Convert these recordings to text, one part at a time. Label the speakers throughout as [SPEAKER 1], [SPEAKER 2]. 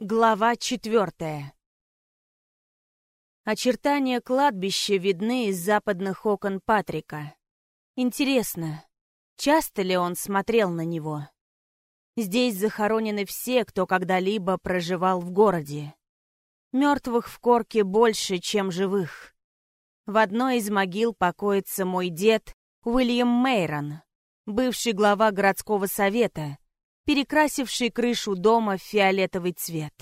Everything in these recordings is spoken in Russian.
[SPEAKER 1] Глава четвертая Очертания кладбища видны из западных окон Патрика. Интересно, часто ли он смотрел на него? Здесь захоронены все, кто когда-либо проживал в городе. Мертвых в корке больше, чем живых. В одной из могил покоится мой дед Уильям Мейрон, бывший глава городского совета, перекрасивший крышу дома в фиолетовый цвет.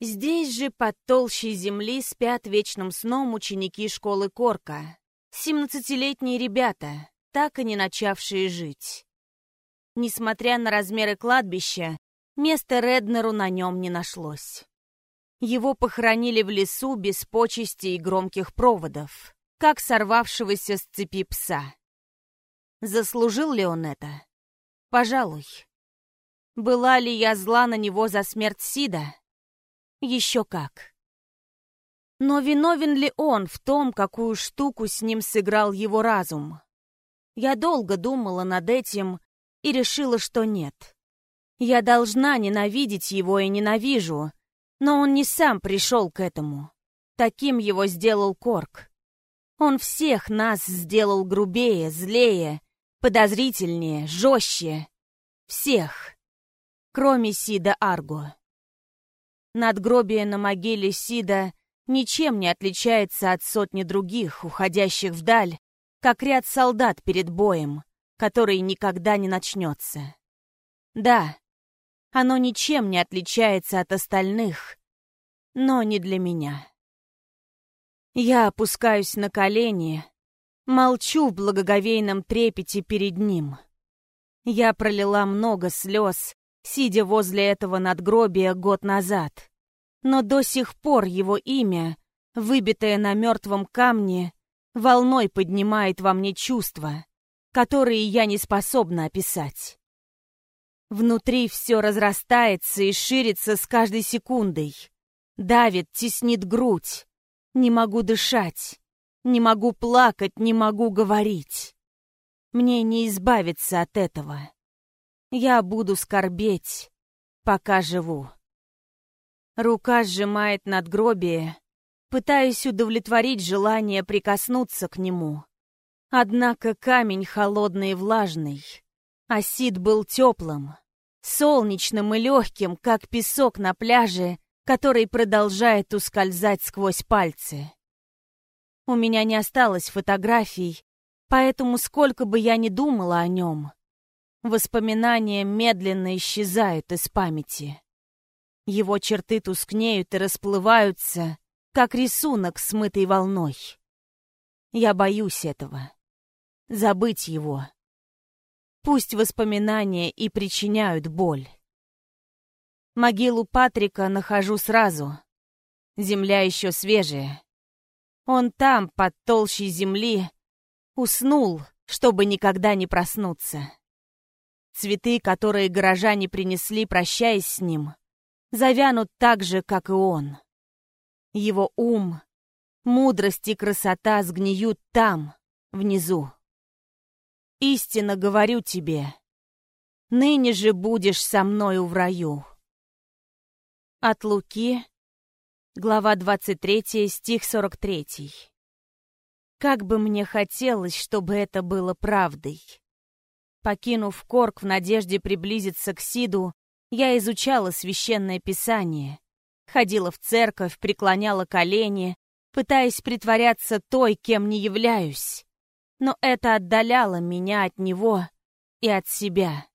[SPEAKER 1] Здесь же под толщей земли спят вечным сном ученики школы Корка, семнадцатилетние ребята, так и не начавшие жить. Несмотря на размеры кладбища, места Реднеру на нем не нашлось. Его похоронили в лесу без почести и громких проводов, как сорвавшегося с цепи пса. Заслужил ли он это? Пожалуй. Была ли я зла на него за смерть Сида? Еще как. Но виновен ли он в том, какую штуку с ним сыграл его разум? Я долго думала над этим и решила, что нет. Я должна ненавидеть его и ненавижу, но он не сам пришел к этому. Таким его сделал Корк. Он всех нас сделал грубее, злее, подозрительнее, жестче. Всех. Кроме Сида Арго. Надгробие на могиле Сида ничем не отличается от сотни других, уходящих вдаль, как ряд солдат перед боем, который никогда не начнется. Да, оно ничем не отличается от остальных, но не для меня. Я опускаюсь на колени, молчу в благоговейном трепете перед ним. Я пролила много слез, сидя возле этого надгробия год назад. Но до сих пор его имя, выбитое на мертвом камне, волной поднимает во мне чувства, которые я не способна описать. Внутри все разрастается и ширится с каждой секундой. Давит, теснит грудь. Не могу дышать. Не могу плакать, не могу говорить. Мне не избавиться от этого. Я буду скорбеть, пока живу. Рука сжимает надгробие, пытаясь удовлетворить желание прикоснуться к нему. Однако камень холодный и влажный, а Сид был теплым, солнечным и легким, как песок на пляже, который продолжает ускользать сквозь пальцы. У меня не осталось фотографий, поэтому сколько бы я ни думала о нем, воспоминания медленно исчезают из памяти. Его черты тускнеют и расплываются, как рисунок, смытый волной. Я боюсь этого. Забыть его. Пусть воспоминания и причиняют боль. Могилу Патрика нахожу сразу. Земля еще свежая. Он там, под толщей земли, уснул, чтобы никогда не проснуться. Цветы, которые горожане принесли, прощаясь с ним, завянут так же, как и он. Его ум, мудрость и красота сгниют там, внизу. Истинно говорю тебе, ныне же будешь со мною в раю. От Луки, глава 23, стих 43. Как бы мне хотелось, чтобы это было правдой. Покинув Корк в надежде приблизиться к Сиду, я изучала священное писание, ходила в церковь, преклоняла колени, пытаясь притворяться той, кем не являюсь но это отдаляло меня от него и от себя.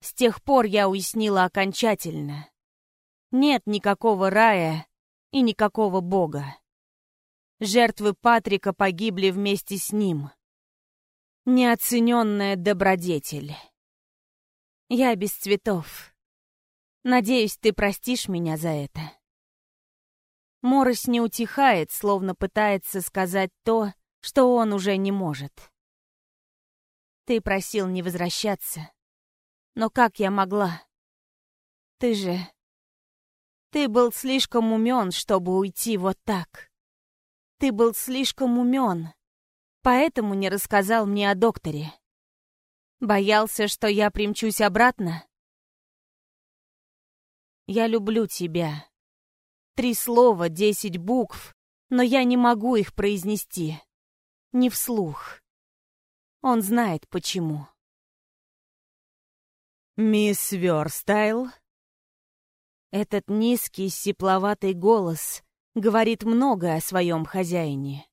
[SPEAKER 1] С тех пор я уяснила окончательно. Нет никакого рая и никакого Бога. Жертвы Патрика погибли вместе с ним. Неоцененная добродетель. Я без цветов. Надеюсь, ты простишь меня за это. Морось не утихает, словно пытается сказать то, что он уже не может. Ты просил не возвращаться. Но как я могла? Ты же... Ты был слишком умен, чтобы уйти вот так. Ты был слишком умен, поэтому не рассказал мне о докторе. Боялся, что я примчусь обратно? Я люблю тебя. Три слова, десять букв, но я не могу их произнести. Не вслух. Он знает, почему.
[SPEAKER 2] «Мисс Верстайл?»
[SPEAKER 1] Этот низкий, сипловатый голос говорит много о своем хозяине.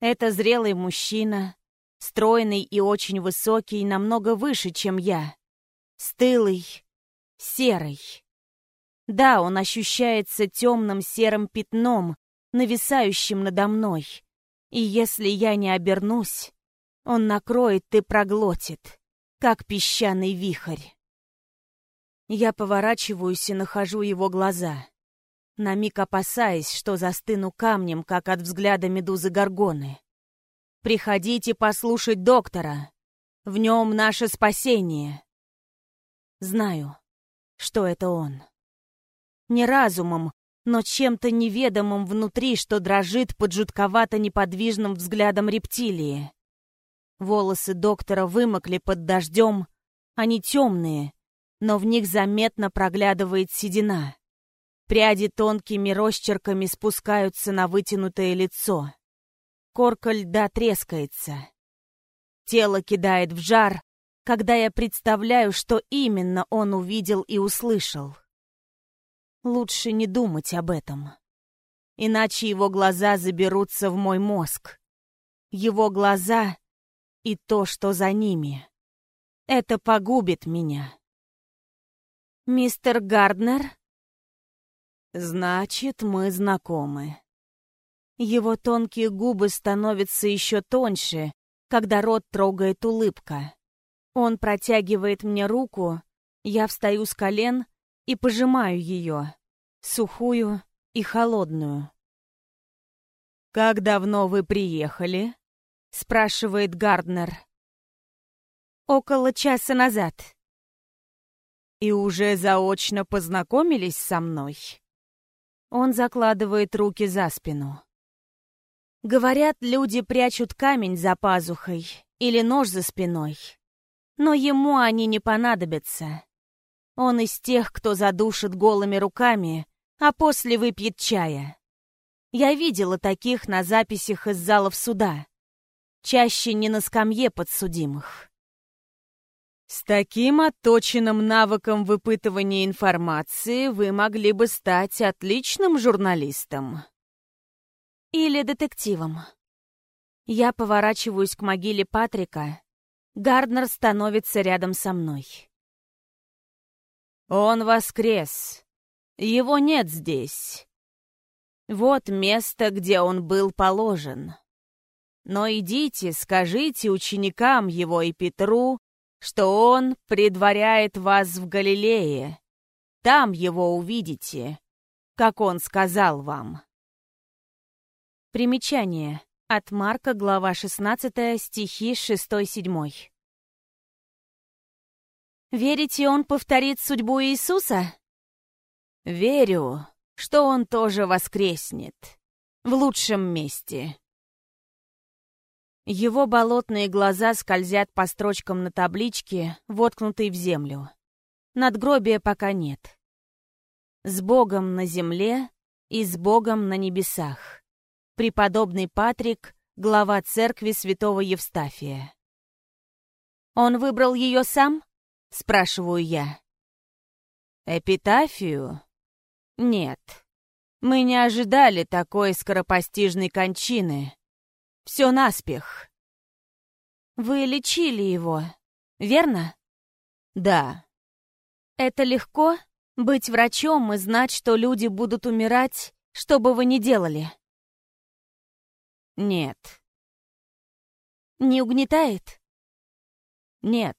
[SPEAKER 1] Это зрелый мужчина, стройный и очень высокий, намного выше, чем я. Стылый, серый. Да, он ощущается темным серым пятном, нависающим надо мной. И если я не обернусь, он накроет и проглотит, как песчаный вихрь. Я поворачиваюсь и нахожу его глаза. На миг опасаясь, что застыну камнем, как от взгляда медузы Горгоны. «Приходите послушать доктора. В нем наше спасение». Знаю, что это он. Не разумом, но чем-то неведомым внутри, что дрожит под жутковато неподвижным взглядом рептилии. Волосы доктора вымокли под дождем, они темные, но в них заметно проглядывает седина. Пряди тонкими росчерками спускаются на вытянутое лицо. Корка льда трескается. Тело кидает в жар, когда я представляю, что именно он увидел и услышал. Лучше не думать об этом. Иначе его глаза заберутся в мой мозг. Его глаза и то, что за ними. Это погубит меня. «Мистер Гарднер?» «Значит, мы знакомы». Его тонкие губы становятся еще тоньше, когда рот трогает улыбка. Он протягивает мне руку, я встаю с колен и пожимаю ее, сухую и холодную. «Как давно вы приехали?» — спрашивает Гарднер. «Около часа назад», и уже заочно познакомились со мной?» Он закладывает руки за спину. Говорят, люди прячут камень за пазухой или нож за спиной. Но ему они не понадобятся. Он из тех, кто задушит голыми руками, а после выпьет чая. Я видела таких на записях из залов суда. Чаще не на скамье подсудимых. С таким отточенным навыком выпытывания информации вы могли бы стать отличным журналистом. Или детективом. Я поворачиваюсь к могиле Патрика. Гарднер становится рядом со мной. Он воскрес. Его нет здесь. Вот место, где он был положен. Но идите, скажите ученикам его и Петру, что он предваряет вас в Галилее. Там его увидите, как он сказал вам. Примечание. От Марка, глава 16, стихи 6-7. Верите, он повторит судьбу Иисуса? Верю, что он тоже воскреснет. В лучшем месте. Его болотные глаза скользят по строчкам на табличке, воткнутой в землю. Надгробия пока нет. С Богом на земле и с Богом на небесах. Преподобный Патрик, глава церкви святого Евстафия. «Он выбрал ее сам?» — спрашиваю я. «Эпитафию? Нет. Мы не ожидали такой скоропостижной кончины. Все наспех. Вы лечили его, верно? Да. Это легко? Быть врачом и знать, что люди будут умирать, что бы вы ни делали? Нет. Не угнетает? Нет.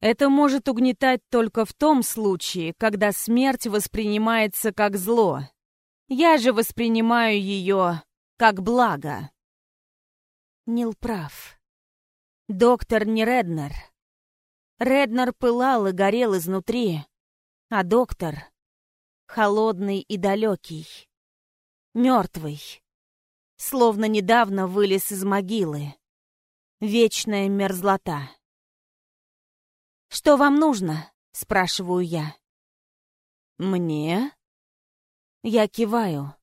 [SPEAKER 1] Это может угнетать только в том случае, когда смерть воспринимается как зло. Я же воспринимаю ее как благо. Нил прав. Доктор не Реднер. Реднер пылал и горел изнутри, а доктор — холодный и далекий, мертвый, словно недавно вылез из могилы. Вечная мерзлота. «Что вам нужно?» — спрашиваю я. Мне? Я киваю.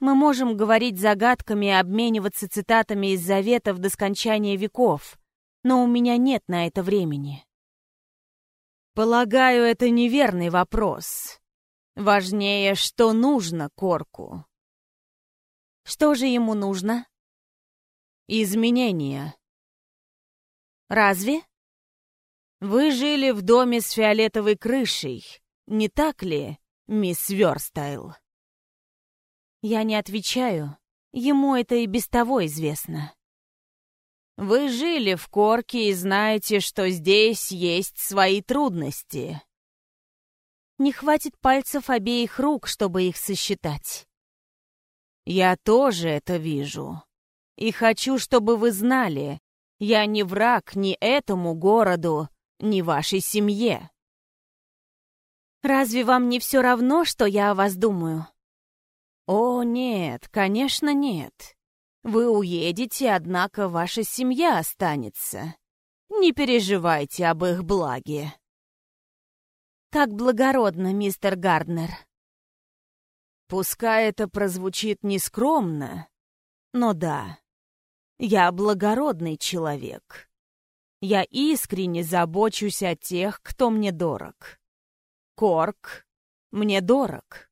[SPEAKER 1] Мы можем говорить загадками и обмениваться цитатами из заветов до скончания веков, но у меня нет на это времени. Полагаю, это неверный вопрос. Важнее, что нужно Корку. Что же ему нужно? Изменения. Разве? Вы жили в доме с фиолетовой крышей, не так ли, мисс Верстайл? Я не отвечаю. Ему это и без того известно. Вы жили в Корке и знаете, что здесь есть свои трудности. Не хватит пальцев обеих рук, чтобы их сосчитать. Я тоже это вижу. И хочу, чтобы вы знали, я не враг ни этому городу, ни вашей семье. Разве вам не все равно, что я о вас думаю? О, нет, конечно, нет. Вы уедете, однако ваша семья останется. Не переживайте об их благе. Как благородно, мистер Гарднер. Пускай это прозвучит нескромно, но да, я благородный человек. Я искренне забочусь о тех, кто мне дорог. Корк мне дорог.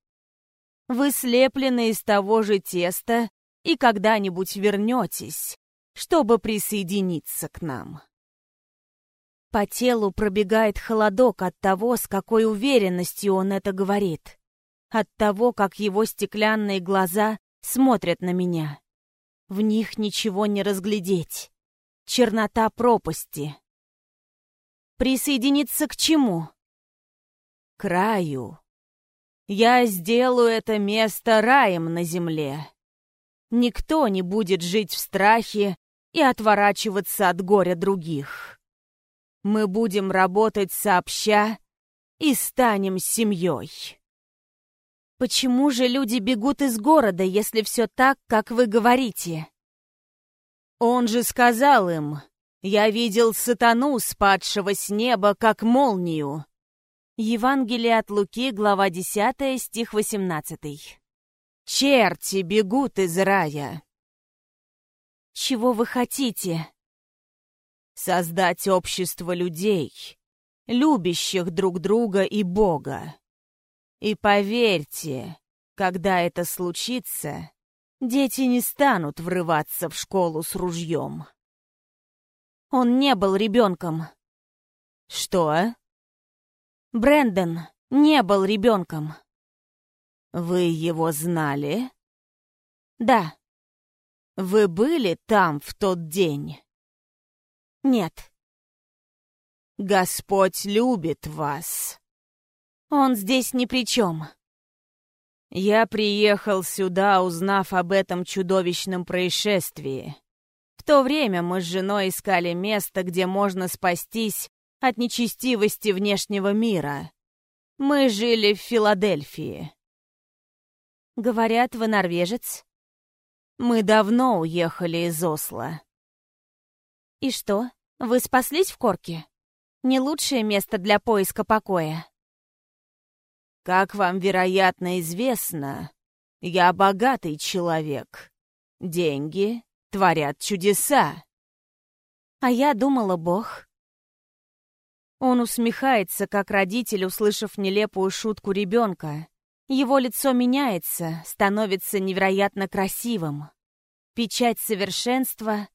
[SPEAKER 1] Вы слеплены из того же теста и когда-нибудь вернетесь, чтобы присоединиться к нам. По телу пробегает холодок от того, с какой уверенностью он это говорит. От того, как его стеклянные глаза смотрят на меня. В них ничего не разглядеть. Чернота пропасти. Присоединиться к чему? К раю. Я сделаю это место раем на земле. Никто не будет жить в страхе и отворачиваться от горя других. Мы будем работать сообща и станем семьей. Почему же люди бегут из города, если все так, как вы говорите? Он же сказал им, я видел сатану, спадшего с неба, как молнию. Евангелие от Луки, глава 10, стих 18. Черти бегут из рая. Чего вы хотите? Создать общество людей, любящих друг друга и Бога. И поверьте, когда это случится, дети не станут врываться в школу с ружьем. Он не был ребенком. Что? Брэндон не был ребенком. Вы его знали? Да. Вы были там в тот день? Нет. Господь любит вас. Он здесь ни при чем. Я приехал сюда, узнав об этом чудовищном происшествии. В то время мы с женой искали место, где можно спастись от нечестивости внешнего мира. Мы жили в Филадельфии. Говорят, вы норвежец? Мы давно уехали из Осло. И что, вы спаслись в Корке? Не лучшее место для поиска покоя. Как вам, вероятно, известно, я богатый человек. Деньги творят чудеса. А я думала, Бог. Он усмехается, как родитель, услышав нелепую шутку ребенка, его лицо меняется, становится невероятно красивым. Печать совершенства,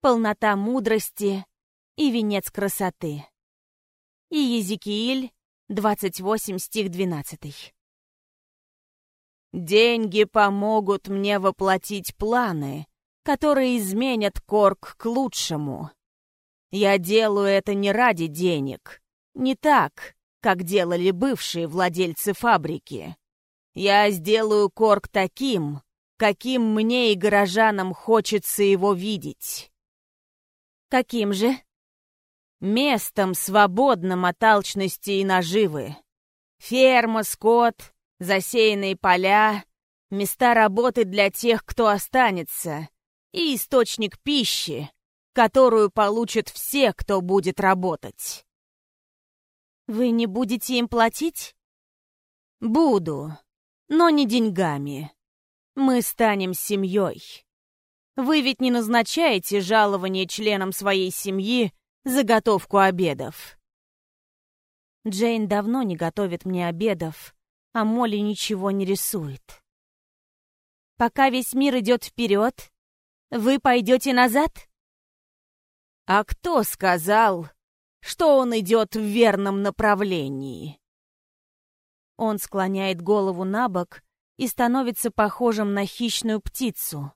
[SPEAKER 1] полнота мудрости и венец красоты. И Езекииль, 28 стих 12. «Деньги помогут мне воплотить планы, которые изменят Корк к лучшему. Я делаю это не ради денег, не так, как делали бывшие владельцы фабрики. Я сделаю Корк таким, каким мне и горожанам хочется его видеть. Каким же? Местом, свободным от алчности и наживы. Ферма, скот, засеянные поля, места работы для тех, кто останется, и источник пищи, которую получат все, кто будет работать. Вы не будете им платить? Буду, но не деньгами. Мы станем семьей. Вы ведь не назначаете жалование членам своей семьи заготовку обедов. Джейн давно не готовит мне обедов, а Молли ничего не рисует. Пока весь мир идет вперед, вы пойдете назад? А кто сказал, что он идет в верном направлении? Он склоняет голову на бок и становится похожим на хищную птицу.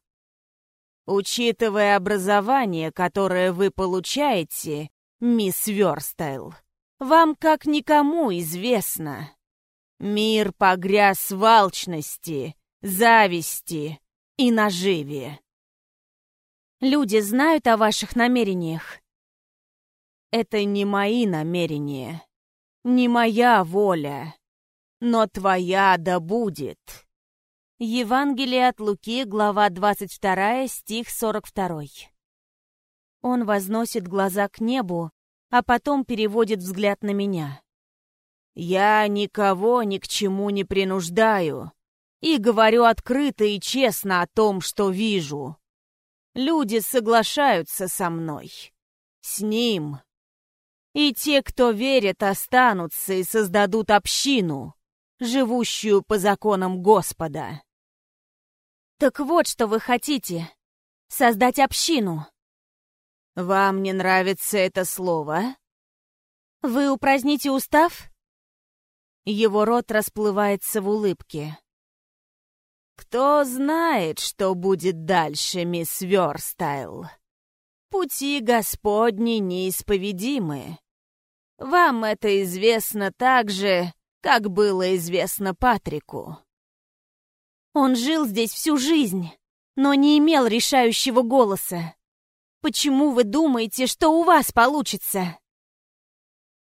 [SPEAKER 1] Учитывая образование, которое вы получаете, мисс Верстайл, вам как никому известно. Мир погряз в алчности, зависти и наживе. Люди знают о ваших намерениях. Это не мои намерения, не моя воля, но твоя да будет. Евангелие от Луки, глава 22, стих 42. Он возносит глаза к небу, а потом переводит взгляд на меня. «Я никого ни к чему не принуждаю и говорю открыто и честно о том, что вижу. Люди соглашаются со мной. С ним. И те, кто верит, останутся и создадут общину, живущую по законам Господа». «Так вот, что вы хотите. Создать общину». «Вам не нравится это слово?» «Вы упраздните устав?» Его рот расплывается в улыбке. «Кто знает, что будет дальше, мисс Верстайл? Пути Господни неисповедимы. Вам это известно так же, как было известно Патрику. Он жил здесь всю жизнь, но не имел решающего голоса. Почему вы думаете, что у вас получится?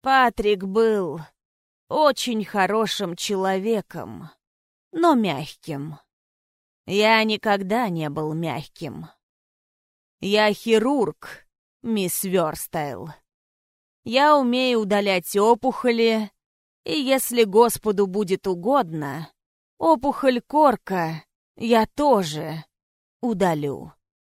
[SPEAKER 1] Патрик был очень хорошим человеком, но мягким. Я никогда не был мягким. Я хирург, мисс Верстайл. Я умею удалять опухоли, и если Господу будет угодно, Опухоль корка я тоже удалю.